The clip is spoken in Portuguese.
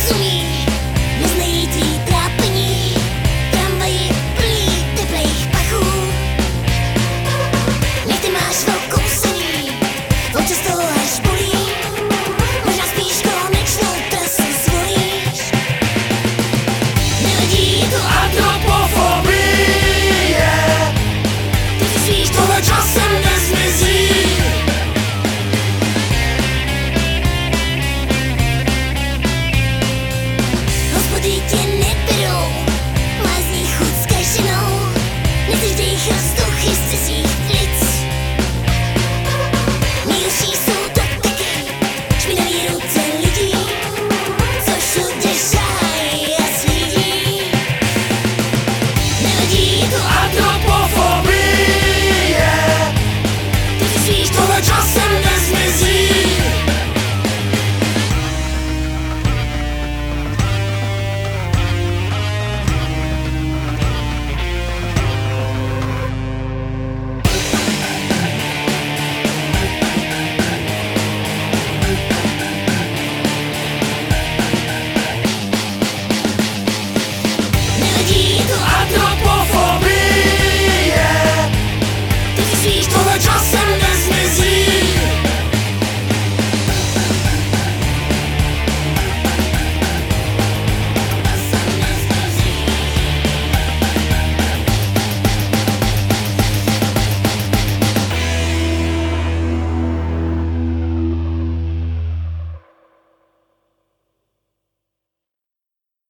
sweet. She's gonna dress